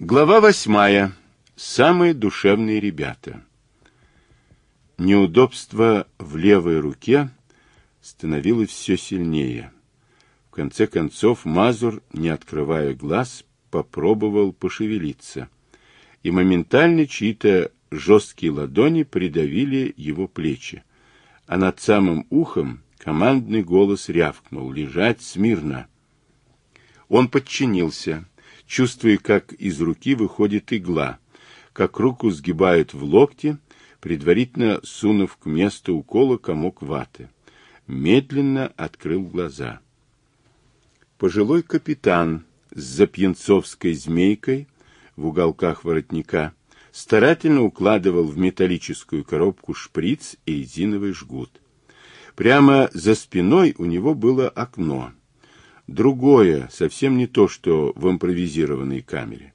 Глава восьмая. Самые душевные ребята. Неудобство в левой руке становилось все сильнее. В конце концов Мазур, не открывая глаз, попробовал пошевелиться, и моментально чьи-то жесткие ладони придавили его плечи, а над самым ухом командный голос рявкнул «Лежать смирно!». Он подчинился, чувствуя, как из руки выходит игла, как руку сгибают в локте, предварительно сунув к месту укола комок ваты. Медленно открыл глаза. Пожилой капитан с запьянцовской змейкой в уголках воротника старательно укладывал в металлическую коробку шприц и резиновый жгут. Прямо за спиной у него было окно. Другое, совсем не то, что в импровизированной камере.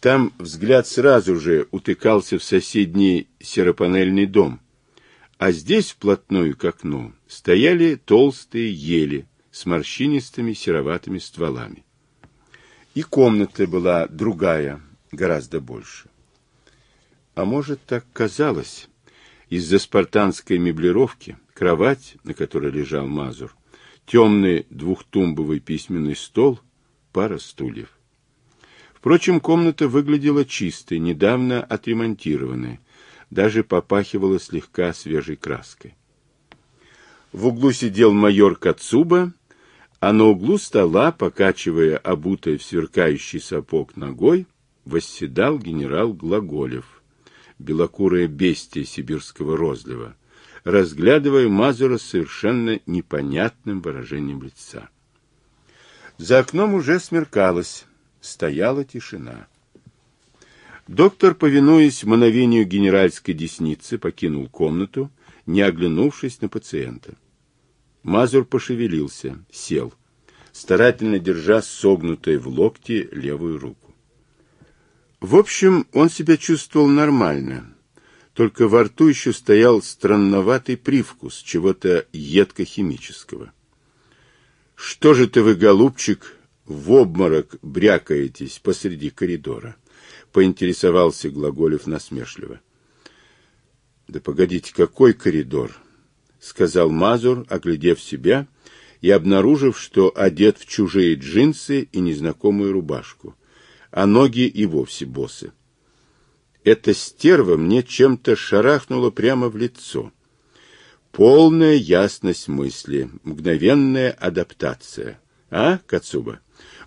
Там взгляд сразу же утыкался в соседний серопанельный дом. А здесь, вплотную к окну, стояли толстые ели с морщинистыми сероватыми стволами. И комната была другая, гораздо больше. А может, так казалось, из-за спартанской меблировки, кровать, на которой лежал Мазур, темный двухтумбовый письменный стол, пара стульев. Впрочем, комната выглядела чистой, недавно отремонтированной, даже попахивала слегка свежей краской. В углу сидел майор Кацуба, а на углу стола, покачивая обутой в сверкающий сапог ногой, восседал генерал Глаголев, белокурое бестие сибирского розлива, разглядывая Мазура с совершенно непонятным выражением лица. За окном уже смеркалось. Стояла тишина. Доктор, повинуясь мановению генеральской десницы, покинул комнату, не оглянувшись на пациента. Мазур пошевелился, сел, старательно держа согнутой в локте левую руку. В общем, он себя чувствовал нормально, только во рту еще стоял странноватый привкус чего-то едко-химического. «Что же ты вы, голубчик, в обморок брякаетесь посреди коридора? Поинтересовался Глаголев насмешливо. Да погодите, какой коридор? Сказал Мазур, оглядев себя и обнаружив, что одет в чужие джинсы и незнакомую рубашку, а ноги и вовсе босы. Эта стерва мне чем-то шарахнула прямо в лицо. Полная ясность мысли, мгновенная адаптация. А, Кацуба?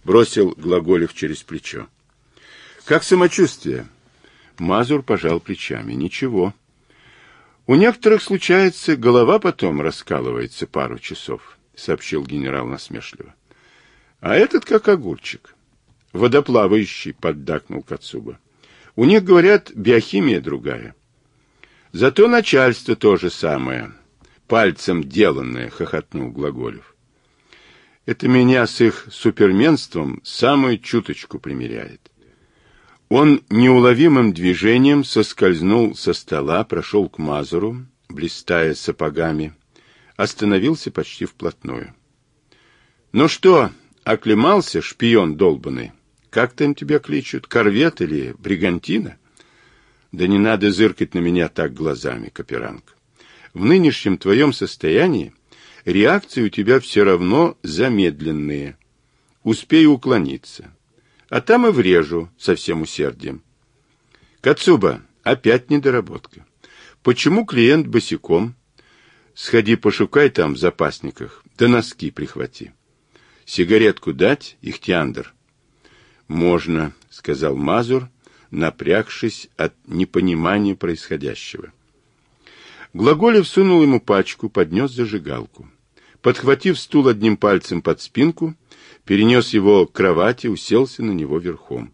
бросил Глаголев через плечо. Как самочувствие? Мазур пожал плечами. Ничего. У некоторых случается, голова потом раскалывается пару часов, сообщил генерал насмешливо. А этот как огурчик. Водоплавающий, поддакнул Кацуба. У них, говорят, биохимия другая. Зато начальство то же самое. Пальцем деланное, хохотнул Глаголев. Это меня с их суперменством самую чуточку примеряет. Он неуловимым движением соскользнул со стола, прошел к Мазуру, блистая сапогами, остановился почти вплотную. — Ну что, оклемался, шпион долбанный? Как там тебя кличут, корвет или бригантина? — Да не надо зыркать на меня так глазами, Каперанг. В нынешнем твоем состоянии реакции у тебя все равно замедленные. Успею уклониться. А там и врежу со всем усердием. Кацуба, опять недоработка. Почему клиент босиком? Сходи пошукай там в запасниках, да носки прихвати. Сигаретку дать, Ихтиандр? Можно, сказал Мазур, напрягшись от непонимания происходящего. Глаголев сунул ему пачку, поднес зажигалку. Подхватив стул одним пальцем под спинку, перенес его к кровати, уселся на него верхом.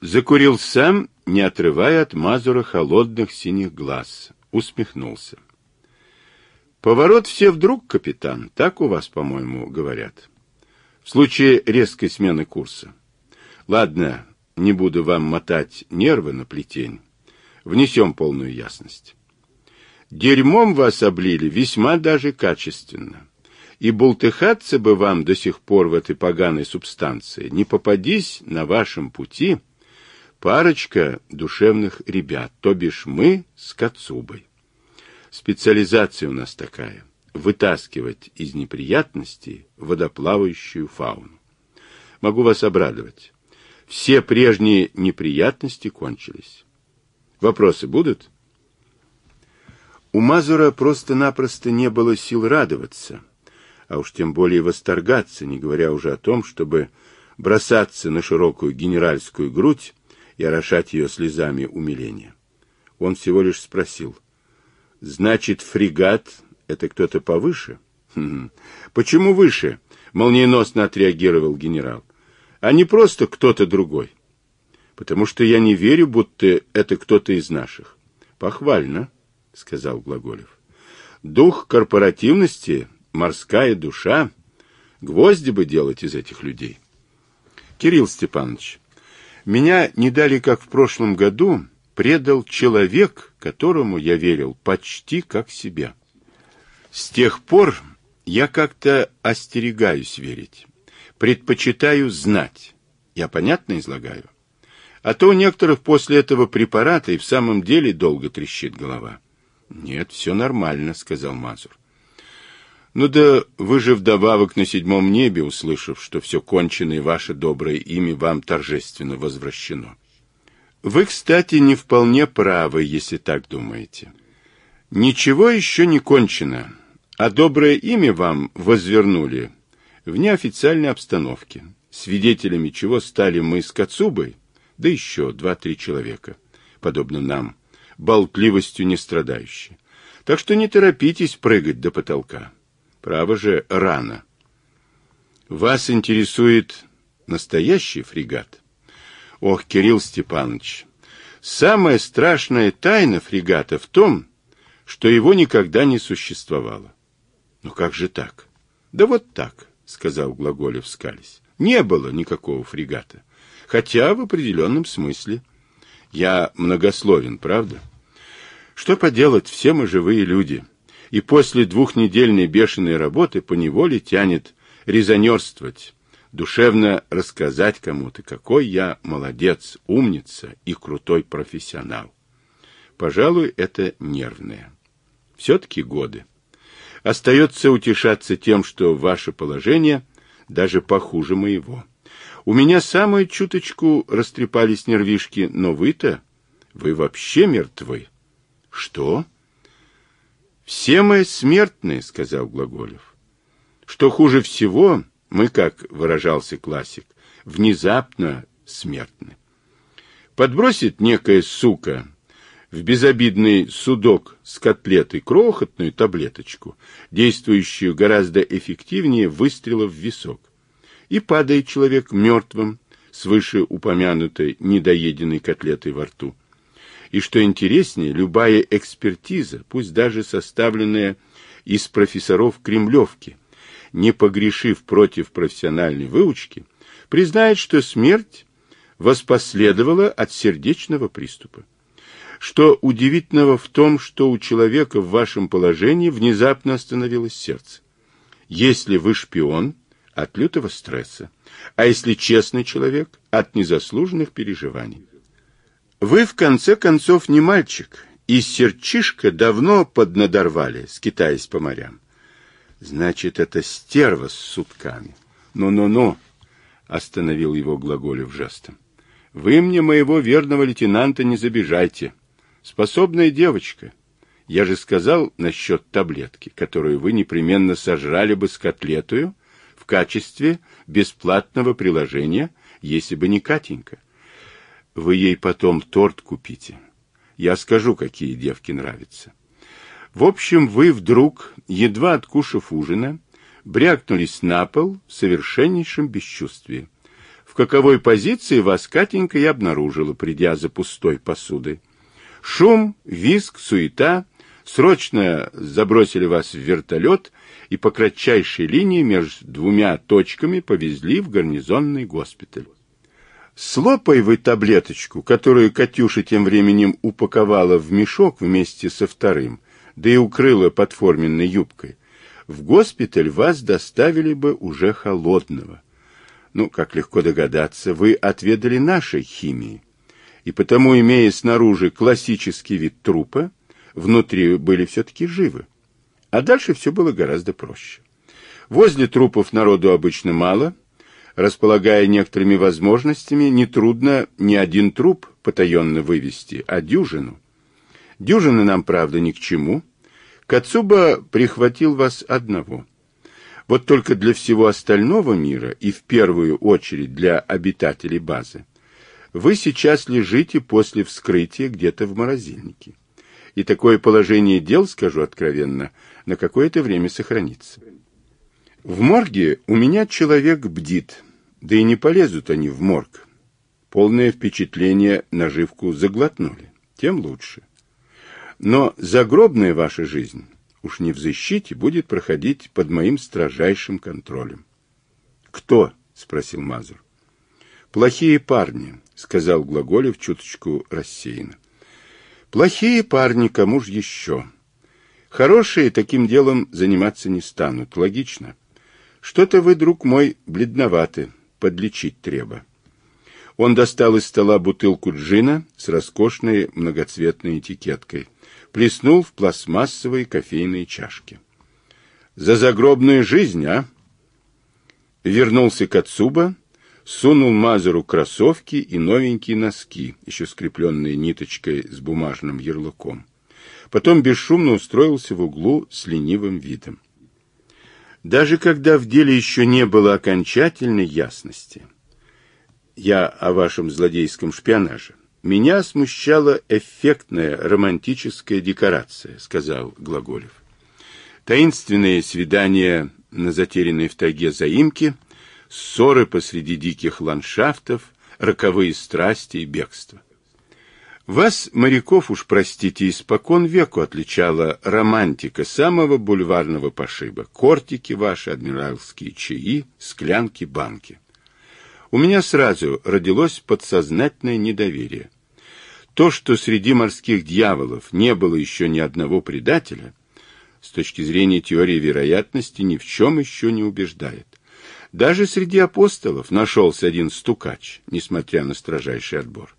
Закурил сам, не отрывая от Мазура холодных синих глаз. Усмехнулся. Поворот все вдруг, капитан, так у вас, по-моему, говорят. В случае резкой смены курса. Ладно, не буду вам мотать нервы на плетень. Внесем полную ясность. Дерьмом вас облили весьма даже качественно. и бултыхаться бы вам до сих пор в этой поганой субстанции, не попадись на вашем пути парочка душевных ребят, то бишь мы с Кацубой. Специализация у нас такая — вытаскивать из неприятностей водоплавающую фауну. Могу вас обрадовать. Все прежние неприятности кончились. Вопросы будут? У Мазура просто-напросто не было сил радоваться — а уж тем более восторгаться, не говоря уже о том, чтобы бросаться на широкую генеральскую грудь и орошать ее слезами умиления. Он всего лишь спросил, «Значит, фрегат — это кто-то повыше?» «Хм, «Почему выше?» — молниеносно отреагировал генерал. «А не просто кто-то другой. Потому что я не верю, будто это кто-то из наших». «Похвально», — сказал Глаголев. «Дух корпоративности морская душа, гвозди бы делать из этих людей. Кирилл Степанович, меня не дали, как в прошлом году, предал человек, которому я верил почти как себе. С тех пор я как-то остерегаюсь верить, предпочитаю знать. Я понятно излагаю? А то у некоторых после этого препарата и в самом деле долго трещит голова. Нет, все нормально, сказал Мазур. Ну да вы же вдобавок на седьмом небе, услышав, что все кончено и ваше доброе имя вам торжественно возвращено. Вы, кстати, не вполне правы, если так думаете. Ничего еще не кончено, а доброе имя вам возвернули в неофициальной обстановке, свидетелями чего стали мы с Кацубой, да еще два-три человека, подобно нам, болтливостью не страдающие. Так что не торопитесь прыгать до потолка. Право же, рано. Вас интересует настоящий фрегат? Ох, Кирилл Степанович, самая страшная тайна фрегата в том, что его никогда не существовало. Ну как же так? Да вот так, сказал Глаголев скались. Не было никакого фрегата. Хотя в определенном смысле. Я многословен, правда? Что поделать, все мы живые люди и после двухнедельной бешеной работы поневоле тянет резонерствовать, душевно рассказать кому-то, какой я молодец, умница и крутой профессионал. Пожалуй, это нервное. Все-таки годы. Остается утешаться тем, что ваше положение даже похуже моего. У меня самую чуточку растрепались нервишки, но вы-то, вы вообще мертвы. Что? «Все мы смертны», — сказал Глаголев. «Что хуже всего, мы, как выражался классик, внезапно смертны. Подбросит некая сука в безобидный судок с котлетой крохотную таблеточку, действующую гораздо эффективнее выстрела в висок, и падает человек мертвым с вышеупомянутой недоеденной котлетой во рту. И что интереснее, любая экспертиза, пусть даже составленная из профессоров Кремлевки, не погрешив против профессиональной выучки, признает, что смерть воспоследовала от сердечного приступа. Что удивительного в том, что у человека в вашем положении внезапно остановилось сердце. Если вы шпион, от лютого стресса, а если честный человек, от незаслуженных переживаний. Вы, в конце концов, не мальчик, и серчишка давно поднадорвали, скитаясь по морям. Значит, это стерва с сутками. Ну-ну-ну, остановил его Глаголев жестом. Вы мне моего верного лейтенанта не забежайте. Способная девочка. Я же сказал насчет таблетки, которую вы непременно сожрали бы с котлетою в качестве бесплатного приложения, если бы не Катенька. Вы ей потом торт купите. Я скажу, какие девки нравятся. В общем, вы вдруг, едва откушав ужина, брякнулись на пол в совершеннейшем бесчувствии. В каковой позиции вас Катенька и обнаружила, придя за пустой посудой. Шум, визг, суета, срочно забросили вас в вертолет и по кратчайшей линии между двумя точками повезли в гарнизонный госпиталь. Слопай вы таблеточку, которую Катюша тем временем упаковала в мешок вместе со вторым, да и укрыла под форменной юбкой. в госпиталь вас доставили бы уже холодного. Ну, как легко догадаться, вы отведали нашей химии. И потому, имея снаружи классический вид трупа, внутри были все-таки живы. А дальше все было гораздо проще. Возле трупов народу обычно мало. Располагая некоторыми возможностями, нетрудно ни один труп потаенно вывести, а дюжину. Дюжины нам, правда, ни к чему. Кацуба прихватил вас одного. Вот только для всего остального мира, и в первую очередь для обитателей базы, вы сейчас лежите после вскрытия где-то в морозильнике. И такое положение дел, скажу откровенно, на какое-то время сохранится. В морге у меня человек бдит, да и не полезут они в морг. Полное впечатление наживку заглотнули, тем лучше. Но загробная ваша жизнь, уж не в защите, будет проходить под моим строжайшим контролем. «Кто?» — спросил Мазур. «Плохие парни», — сказал Глаголев чуточку рассеянно. «Плохие парни, кому ж еще? Хорошие таким делом заниматься не станут, логично. Что-то вы, друг мой, бледноваты, подлечить треба». Он достал из стола бутылку джина с роскошной многоцветной этикеткой плеснул в пластмассовые кофейные чашки. «За загробную жизнь, а?» Вернулся Кацуба, сунул Мазеру кроссовки и новенькие носки, еще скрепленные ниточкой с бумажным ярлыком. Потом бесшумно устроился в углу с ленивым видом. Даже когда в деле еще не было окончательной ясности, я о вашем злодейском шпионаже, меня смущала эффектная романтическая декорация, сказал Глаголев. Таинственные свидания на затерянной в тайге заимке, ссоры посреди диких ландшафтов, роковые страсти и бегство. Вас, моряков, уж простите, испокон веку отличала романтика самого бульварного пошиба. Кортики ваши, адмиральские чаи, склянки, банки. У меня сразу родилось подсознательное недоверие. То, что среди морских дьяволов не было еще ни одного предателя, с точки зрения теории вероятности ни в чем еще не убеждает. Даже среди апостолов нашелся один стукач, несмотря на строжайший отбор.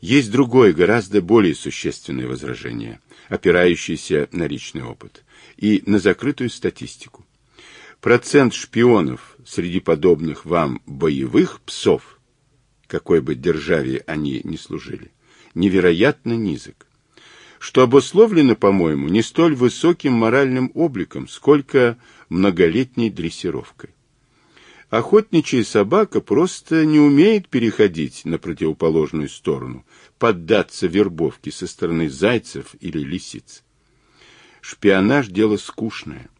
Есть другое, гораздо более существенное возражение, опирающееся на личный опыт и на закрытую статистику. Процент шпионов среди подобных вам боевых псов, какой бы державе они ни служили, невероятно низок, что обусловлено, по-моему, не столь высоким моральным обликом, сколько многолетней дрессировкой. Охотничья собака просто не умеет переходить на противоположную сторону, поддаться вербовке со стороны зайцев или лисиц. Шпионаж – дело скучное.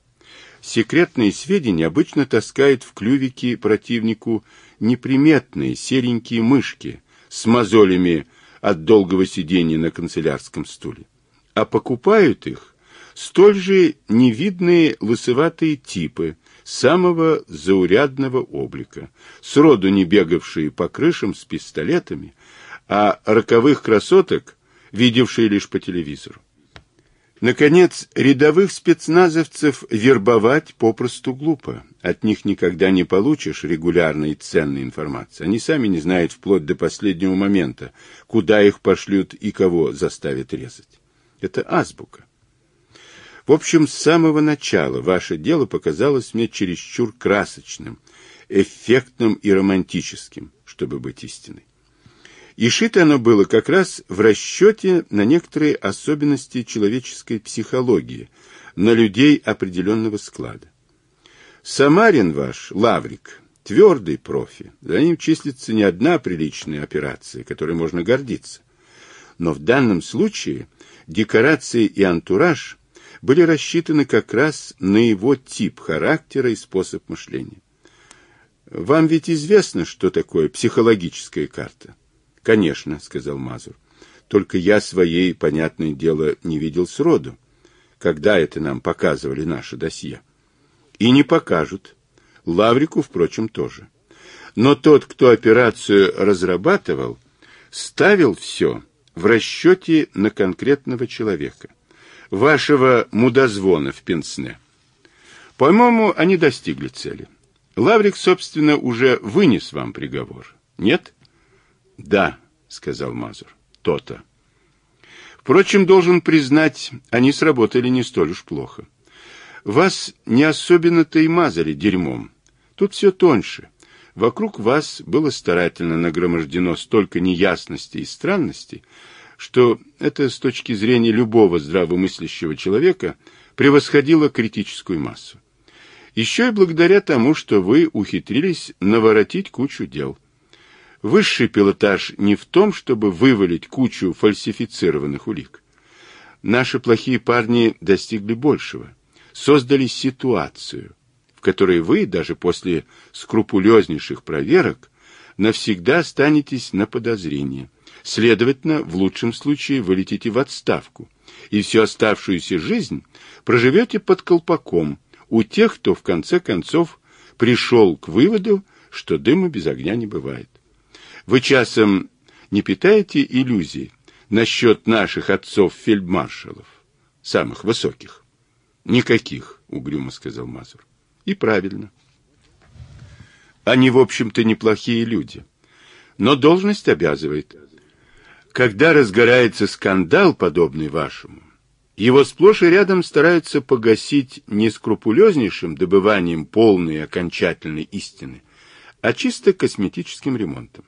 Секретные сведения обычно таскают в клювике противнику неприметные серенькие мышки с мозолями от долгого сидения на канцелярском стуле. А покупают их столь же невидные лысоватые типы самого заурядного облика, сроду не бегавшие по крышам с пистолетами, а роковых красоток, видевшие лишь по телевизору. Наконец, рядовых спецназовцев вербовать попросту глупо. От них никогда не получишь регулярной и ценной информации. Они сами не знают вплоть до последнего момента, куда их пошлют и кого заставят резать. Это азбука. В общем, с самого начала ваше дело показалось мне чересчур красочным, эффектным и романтическим, чтобы быть истиной. И шито оно было как раз в расчете на некоторые особенности человеческой психологии, на людей определенного склада. Самарин ваш, Лаврик, твердый профи, за ним числится не одна приличная операция, которой можно гордиться. Но в данном случае декорации и антураж были рассчитаны как раз на его тип характера и способ мышления. Вам ведь известно, что такое психологическая карта? Конечно, сказал Мазур. Только я своей, понятное дело, не видел сроду. Когда это нам показывали наше досье? И не покажут. Лаврику, впрочем, тоже. Но тот, кто операцию разрабатывал, ставил все в расчете на конкретного человека. Вашего мудозвона в Пенсне. По-моему, они достигли цели. Лаврик, собственно, уже вынес вам приговор. Нет? Да, сказал Мазур. То-то. Впрочем, должен признать, они сработали не столь уж плохо. Вас не особенно-то и мазали дерьмом. Тут все тоньше. Вокруг вас было старательно нагромождено столько неясностей и странностей, что это с точки зрения любого здравомыслящего человека превосходило критическую массу. Еще и благодаря тому, что вы ухитрились наворотить кучу дел. Высший пилотаж не в том, чтобы вывалить кучу фальсифицированных улик. Наши плохие парни достигли большего. Создали ситуацию, в которой вы, даже после скрупулезнейших проверок, навсегда останетесь на подозрении. Следовательно, в лучшем случае вы летите в отставку, и всю оставшуюся жизнь проживете под колпаком у тех, кто в конце концов пришел к выводу, что дыма без огня не бывает. Вы часом не питаете иллюзий насчет наших отцов-фельдмаршалов, самых высоких? Никаких, угрюмо сказал Мазур. И правильно. Они, в общем-то, неплохие люди. Но должность обязывает. Когда разгорается скандал, подобный вашему, его сплошь и рядом стараются погасить не скрупулезнейшим добыванием полной и окончательной истины, а чисто косметическим ремонтом.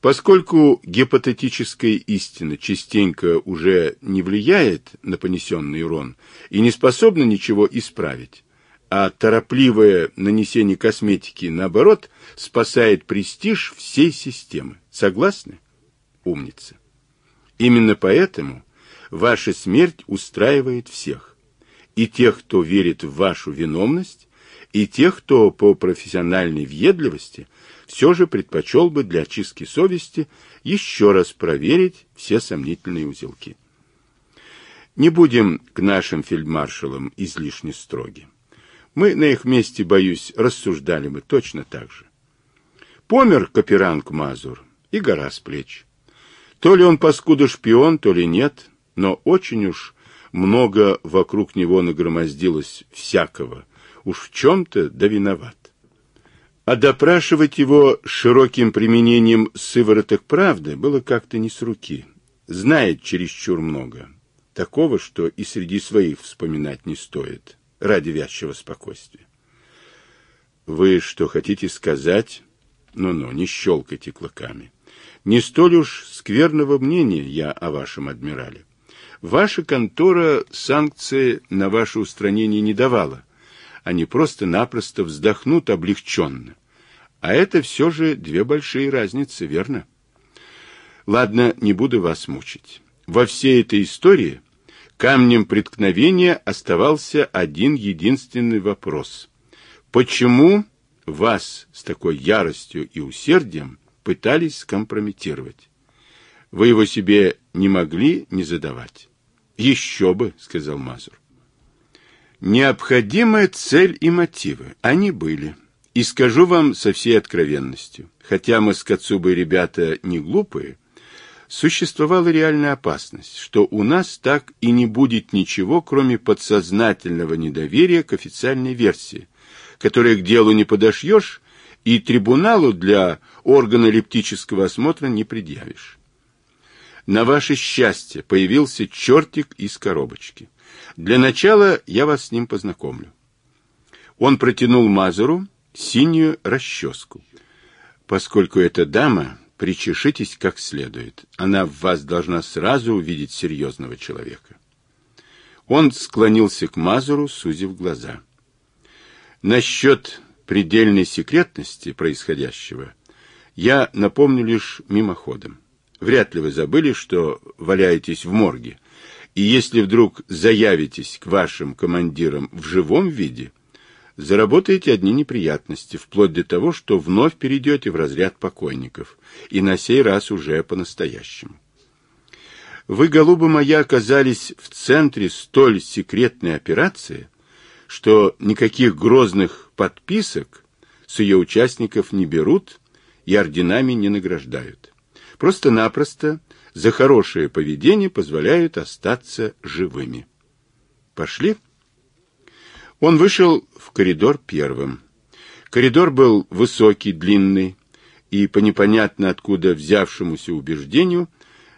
Поскольку гипотетическая истина частенько уже не влияет на понесенный урон и не способна ничего исправить, а торопливое нанесение косметики, наоборот, спасает престиж всей системы. Согласны? Умница. Именно поэтому ваша смерть устраивает всех. И тех, кто верит в вашу виновность, и тех, кто по профессиональной въедливости все же предпочел бы для очистки совести еще раз проверить все сомнительные узелки. Не будем к нашим фельдмаршалам излишне строги. Мы на их месте, боюсь, рассуждали бы точно так же. Помер Каперанг Мазур, и гора с плеч. То ли он паскуда шпион, то ли нет, но очень уж много вокруг него нагромоздилось всякого, уж в чем-то да виноват. А допрашивать его широким применением сывороток правды было как-то не с руки. Знает чересчур много. Такого, что и среди своих вспоминать не стоит ради вязчего спокойствия. Вы что хотите сказать? Ну-ну, не щелкайте клыками. Не столь уж скверного мнения я о вашем адмирале. Ваша контора санкции на ваше устранение не давала. Они просто-напросто вздохнут облегченно. А это все же две большие разницы, верно? Ладно, не буду вас мучить. Во всей этой истории камнем преткновения оставался один единственный вопрос. Почему вас с такой яростью и усердием пытались скомпрометировать? Вы его себе не могли не задавать? Еще бы, сказал Мазур. Необходимая цель и мотивы, они были. И скажу вам со всей откровенностью, хотя мы с Кацубой ребята не глупые, существовала реальная опасность, что у нас так и не будет ничего, кроме подсознательного недоверия к официальной версии, которой к делу не подошьешь и трибуналу для органолептического осмотра не предъявишь. На ваше счастье появился чертик из коробочки. Для начала я вас с ним познакомлю. Он протянул Мазуру синюю расческу. Поскольку это дама, причешитесь как следует. Она в вас должна сразу увидеть серьезного человека. Он склонился к Мазуру, сузив глаза. Насчет предельной секретности происходящего я напомню лишь мимоходом. Вряд ли вы забыли, что валяетесь в морге. И если вдруг заявитесь к вашим командирам в живом виде, заработаете одни неприятности, вплоть до того, что вновь перейдете в разряд покойников, и на сей раз уже по-настоящему. Вы, голуба моя, оказались в центре столь секретной операции, что никаких грозных подписок с ее участников не берут и орденами не награждают. Просто-напросто за хорошее поведение позволяют остаться живыми. Пошли? Он вышел в коридор первым. Коридор был высокий, длинный, и по непонятно откуда взявшемуся убеждению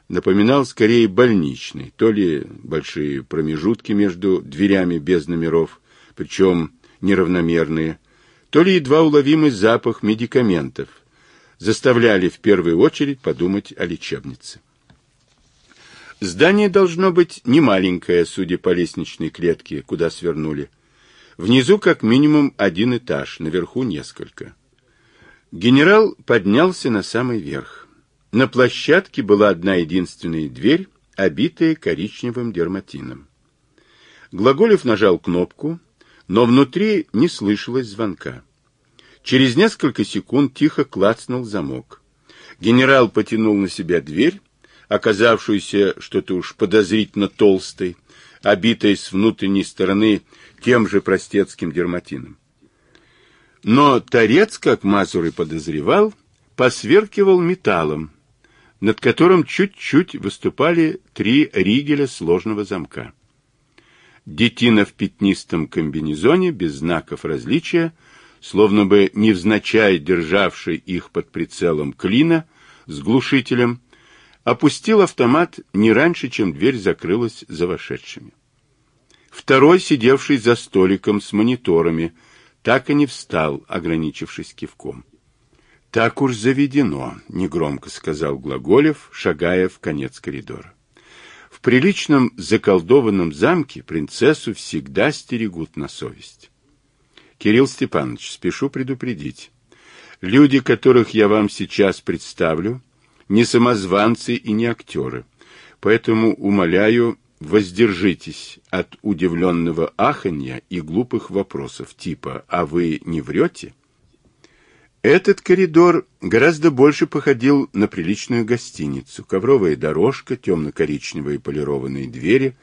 напоминал скорее больничный, то ли большие промежутки между дверями без номеров, причем неравномерные, то ли едва уловимый запах медикаментов, заставляли в первую очередь подумать о лечебнице. Здание должно быть не маленькое, судя по лестничной клетке, куда свернули. Внизу как минимум один этаж, наверху несколько. Генерал поднялся на самый верх. На площадке была одна единственная дверь, обитая коричневым дерматином. Глаголев нажал кнопку, но внутри не слышалось звонка. Через несколько секунд тихо клацнул замок. Генерал потянул на себя дверь, оказавшуюся что-то уж подозрительно толстой, обитой с внутренней стороны тем же простецким дерматином. Но торец, как Мазур и подозревал, посверкивал металлом, над которым чуть-чуть выступали три ригеля сложного замка. Детина в пятнистом комбинезоне, без знаков различия, словно бы невзначай державший их под прицелом клина с глушителем, опустил автомат не раньше, чем дверь закрылась за вошедшими. Второй, сидевший за столиком с мониторами, так и не встал, ограничившись кивком. «Так уж заведено», — негромко сказал Глаголев, шагая в конец коридора. В приличном заколдованном замке принцессу всегда стерегут на совесть. Кирилл Степанович, спешу предупредить. Люди, которых я вам сейчас представлю, не самозванцы и не актеры. Поэтому, умоляю, воздержитесь от удивленного аханья и глупых вопросов типа «А вы не врете?» Этот коридор гораздо больше походил на приличную гостиницу. Ковровая дорожка, темно-коричневые полированные двери,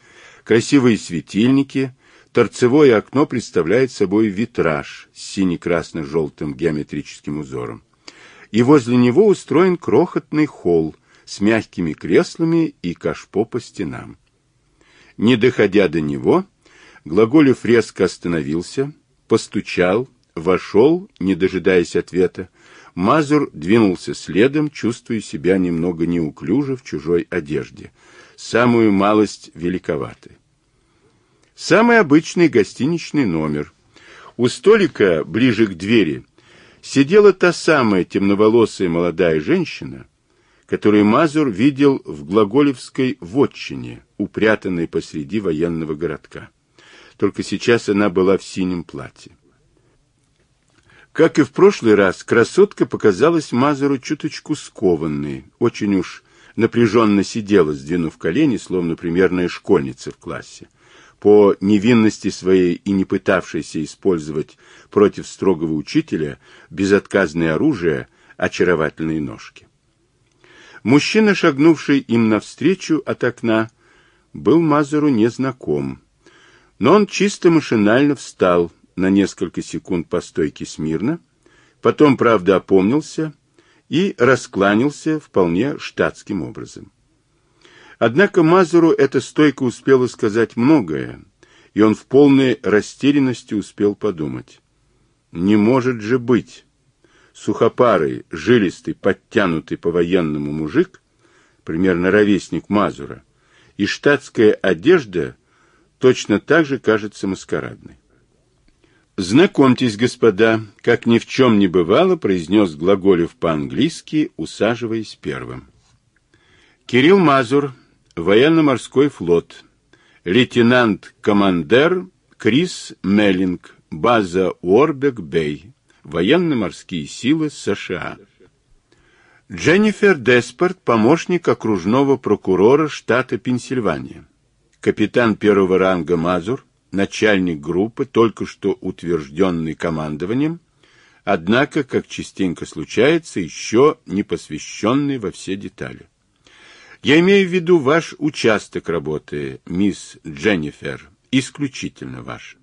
красивые светильники, торцевое окно представляет собой витраж с сине-красно-желтым геометрическим узором. И возле него устроен крохотный холл с мягкими креслами и кашпо по стенам. Не доходя до него, Глаголев резко остановился, постучал, вошел, не дожидаясь ответа. Мазур двинулся следом, чувствуя себя немного неуклюже в чужой одежде, самую малость великоватой. Самый обычный гостиничный номер. У столика, ближе к двери, сидела та самая темноволосая молодая женщина, которую Мазур видел в Глаголевской вотчине, упрятанной посреди военного городка. Только сейчас она была в синем платье. Как и в прошлый раз, красотка показалась Мазуру чуточку скованной, очень уж напряженно сидела, сдвинув колени, словно примерная школьница в классе. По невинности своей и не пытавшейся использовать против строгого учителя безотказное оружие, очаровательные ножки. Мужчина, шагнувший им навстречу от окна, был Мазуру незнаком, но он чисто машинально встал, на несколько секунд по стойке смирно, потом, правда, опомнился и раскланялся вполне штатским образом. Однако Мазуру эта стойка успела сказать многое, и он в полной растерянности успел подумать. Не может же быть! Сухопарый, жилистый, подтянутый по-военному мужик, примерно ровесник Мазура, и штатская одежда точно так же кажется маскарадной. «Знакомьтесь, господа», — как ни в чем не бывало, произнес Глаголев по-английски, усаживаясь первым. Кирилл Мазур, военно-морской флот, лейтенант-командер Крис Меллинг, база Уорбек-Бэй, военно-морские силы США. Дженнифер Деспорт, помощник окружного прокурора штата Пенсильвания. Капитан первого ранга Мазур, начальник группы, только что утвержденный командованием, однако, как частенько случается, еще не посвященный во все детали. Я имею в виду ваш участок работы, мисс Дженнифер, исключительно ваш.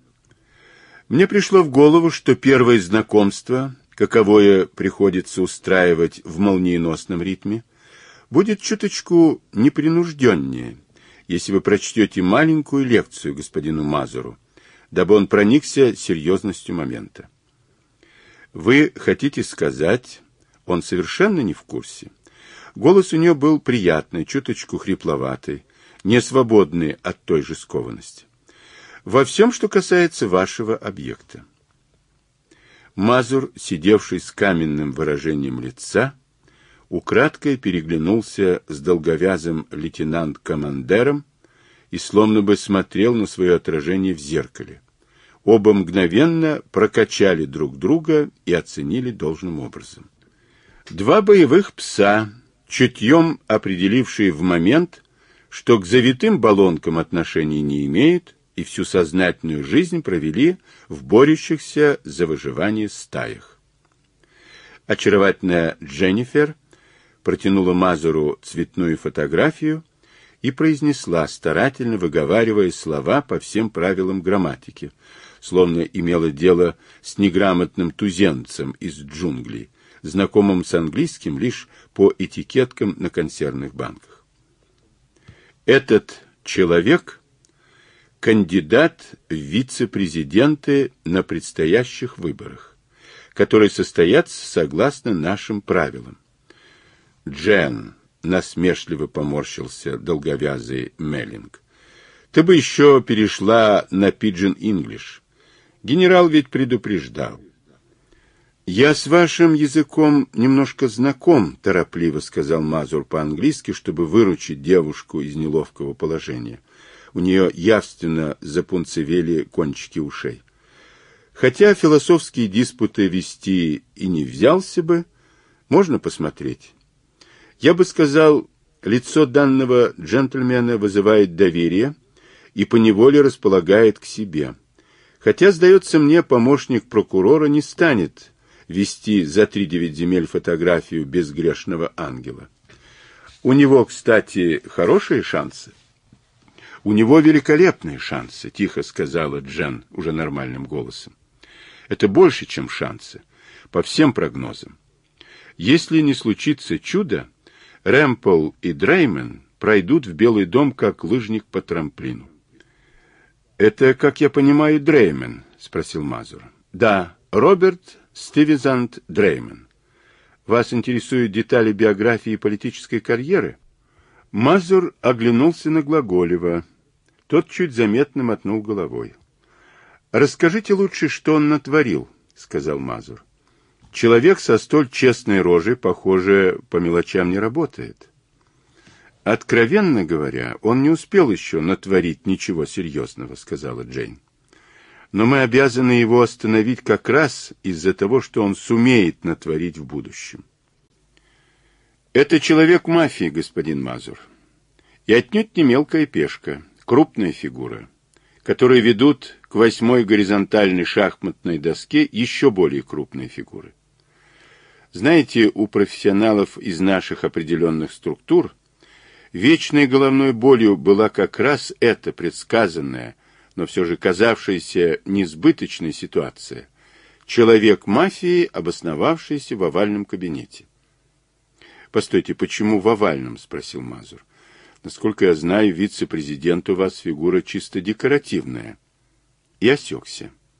Мне пришло в голову, что первое знакомство, каковое приходится устраивать в молниеносном ритме, будет чуточку непринужденнее, если вы прочтете маленькую лекцию господину Мазуру, дабы он проникся серьезностью момента. Вы хотите сказать, он совершенно не в курсе? Голос у нее был приятный, чуточку хрипловатый, не свободный от той же скованности. Во всем, что касается вашего объекта. Мазур, сидевший с каменным выражением лица, украдкой переглянулся с долговязым лейтенант-командером и словно бы смотрел на свое отражение в зеркале. Оба мгновенно прокачали друг друга и оценили должным образом. Два боевых пса, чутьем определившие в момент, что к завитым баллонкам отношений не имеют, и всю сознательную жизнь провели в борющихся за выживание стаях. Очаровательная Дженнифер протянула Мазуру цветную фотографию и произнесла, старательно выговаривая слова по всем правилам грамматики, словно имела дело с неграмотным туземцем из джунглей, знакомым с английским лишь по этикеткам на консервных банках. Этот человек – кандидат в вице-президенты на предстоящих выборах, которые состоятся согласно нашим правилам. Джен, насмешливо поморщился долговязый Меллинг. Ты бы еще перешла на Пиджин Инглиш. Генерал ведь предупреждал. Я с вашим языком немножко знаком, торопливо сказал Мазур по-английски, чтобы выручить девушку из неловкого положения. У нее явственно запунцевели кончики ушей. Хотя философские диспуты вести и не взялся бы, можно посмотреть. Я бы сказал, лицо данного джентльмена вызывает доверие и поневоле располагает к себе. Хотя, сдается мне, помощник прокурора не станет вести за три девять земель фотографию безгрешного ангела. У него, кстати, хорошие шансы. У него великолепные шансы, тихо сказала Джен уже нормальным голосом. Это больше, чем шансы, по всем прогнозам. Если не случится чудо, Рэмпл и Дреймен пройдут в Белый дом как лыжник по трамплину. «Это, как я понимаю, Дреймен?» — спросил Мазур. «Да, Роберт Стивизант Дреймен. Вас интересуют детали биографии и политической карьеры?» Мазур оглянулся на Глаголева. Тот чуть заметно мотнул головой. «Расскажите лучше, что он натворил», — сказал Мазур. Человек со столь честной рожей, похоже, по мелочам не работает. Откровенно говоря, он не успел еще натворить ничего серьезного, сказала Джейн. Но мы обязаны его остановить как раз из-за того, что он сумеет натворить в будущем. Это человек мафии, господин Мазур. И отнюдь не мелкая пешка, крупная фигура, которые ведут к восьмой горизонтальной шахматной доске еще более крупные фигуры. Знаете, у профессионалов из наших определенных структур вечной головной болью была как раз эта предсказанная, но все же казавшаяся несбыточной ситуация. Человек мафии, обосновавшийся в овальном кабинете. «Постойте, почему в овальном?» – спросил Мазур. «Насколько я знаю, вице-президент у вас фигура чисто декоративная». И осекся.